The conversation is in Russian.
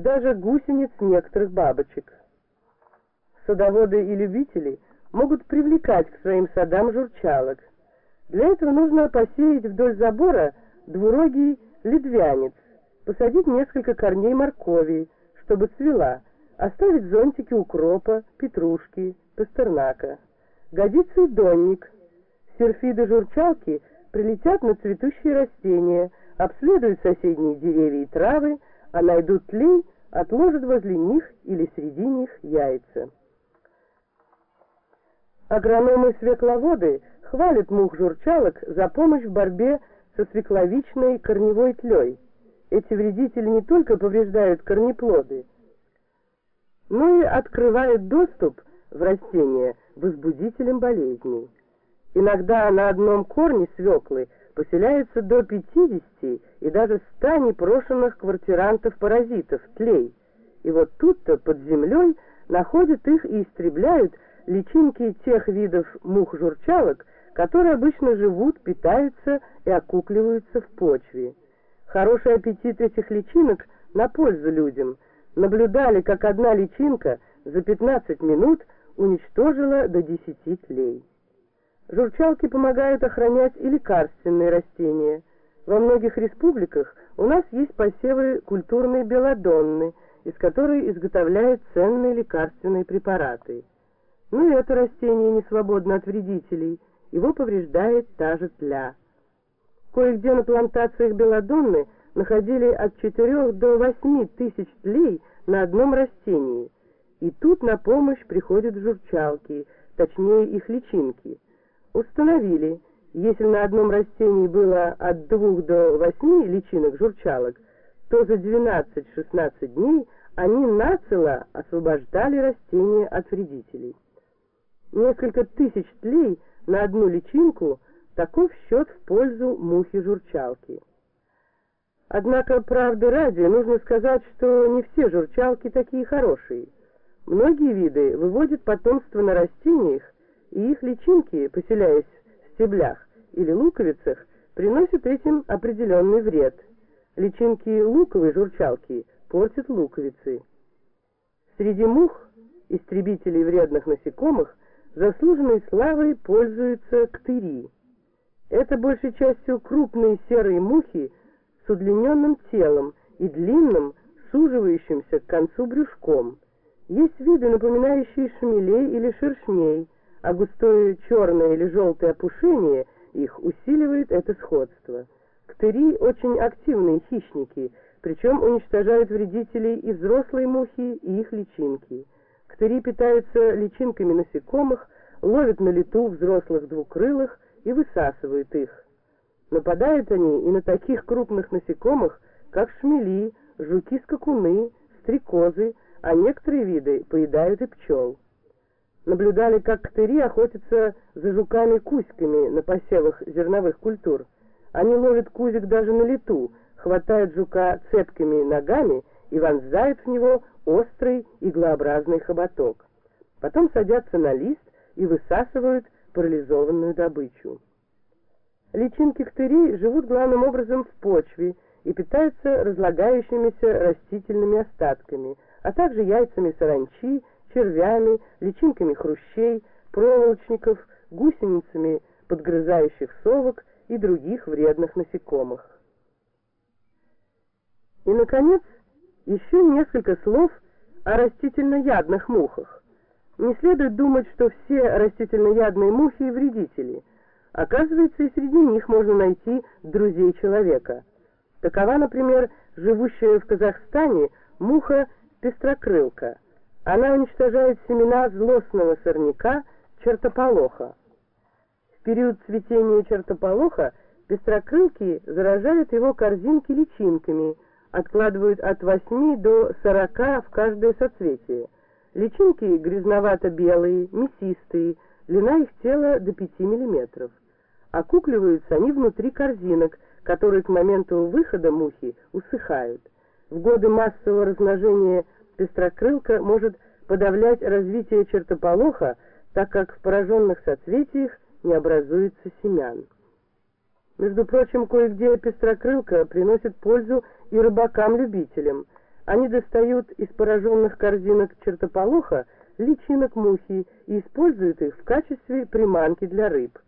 даже гусениц некоторых бабочек. Садоводы и любители могут привлекать к своим садам журчалок. Для этого нужно посеять вдоль забора двурогий ледвянец, посадить несколько корней моркови, чтобы цвела, оставить зонтики укропа, петрушки, пастернака. Годится и донник. Серфиды-журчалки прилетят на цветущие растения, обследуют соседние деревья и травы, а найдут тлей, отложат возле них или среди них яйца. Агрономы-свекловоды хвалят мух-журчалок за помощь в борьбе со свекловичной корневой тлей. Эти вредители не только повреждают корнеплоды, но и открывают доступ в растения возбудителям болезней. Иногда на одном корне свеклы поселяются до 50 и даже 100 непрошенных квартирантов-паразитов, тлей. И вот тут-то под землей находят их и истребляют личинки тех видов мух-журчалок, которые обычно живут, питаются и окукливаются в почве. Хороший аппетит этих личинок на пользу людям. Наблюдали, как одна личинка за 15 минут уничтожила до 10 тлей. Журчалки помогают охранять и лекарственные растения. Во многих республиках у нас есть посевы культурной белодонны, из которой изготовляют ценные лекарственные препараты. Но это растение не свободно от вредителей, его повреждает та же тля. Кое-где на плантациях белодонны находили от 4 до 8 тысяч тлей на одном растении, и тут на помощь приходят журчалки, точнее их личинки – установили, если на одном растении было от 2 до 8 личинок журчалок, то за 12-16 дней они нацело освобождали растение от вредителей. Несколько тысяч тлей на одну личинку – таков счет в пользу мухи-журчалки. Однако, правды ради, нужно сказать, что не все журчалки такие хорошие. Многие виды выводят потомство на растениях, и их личинки, поселяясь в стеблях или луковицах, приносят этим определенный вред. Личинки луковой журчалки портят луковицы. Среди мух, истребителей вредных насекомых, заслуженной славой пользуются ктыри. Это большей частью крупные серые мухи с удлиненным телом и длинным, суживающимся к концу брюшком. Есть виды, напоминающие шмелей или шершней, а густое черное или желтое опушение их усиливает это сходство. Ктыри очень активные хищники, причем уничтожают вредителей и взрослые мухи, и их личинки. Ктыри питаются личинками насекомых, ловят на лету взрослых двукрылых и высасывают их. Нападают они и на таких крупных насекомых, как шмели, жуки-скакуны, стрекозы, а некоторые виды поедают и пчел наблюдали, как ктыри охотятся за жуками-кузьками на посевах зерновых культур. Они ловят кузик даже на лету, хватают жука цепкими ногами и вонзают в него острый иглообразный хоботок. Потом садятся на лист и высасывают парализованную добычу. Личинки ктырей живут главным образом в почве и питаются разлагающимися растительными остатками, а также яйцами саранчи червями, личинками хрущей, проволочников, гусеницами подгрызающих совок и других вредных насекомых. И, наконец, еще несколько слов о растительноядных мухах. Не следует думать, что все растительноядные мухи – вредители. Оказывается, и среди них можно найти друзей человека. Такова, например, живущая в Казахстане муха-пестрокрылка – она уничтожает семена злостного сорняка чертополоха. В период цветения чертополоха пестрокрылки заражают его корзинки личинками, откладывают от 8 до 40 в каждое соцветие. Личинки грязновато-белые, мясистые, длина их тела до 5 мм. Окукливаются они внутри корзинок, которые к моменту выхода мухи усыхают. В годы массового размножения пестрокрылка может подавлять развитие чертополоха, так как в пораженных соцветиях не образуется семян. Между прочим, кое-где пестрокрылка приносит пользу и рыбакам-любителям. Они достают из пораженных корзинок чертополоха личинок мухи и используют их в качестве приманки для рыб.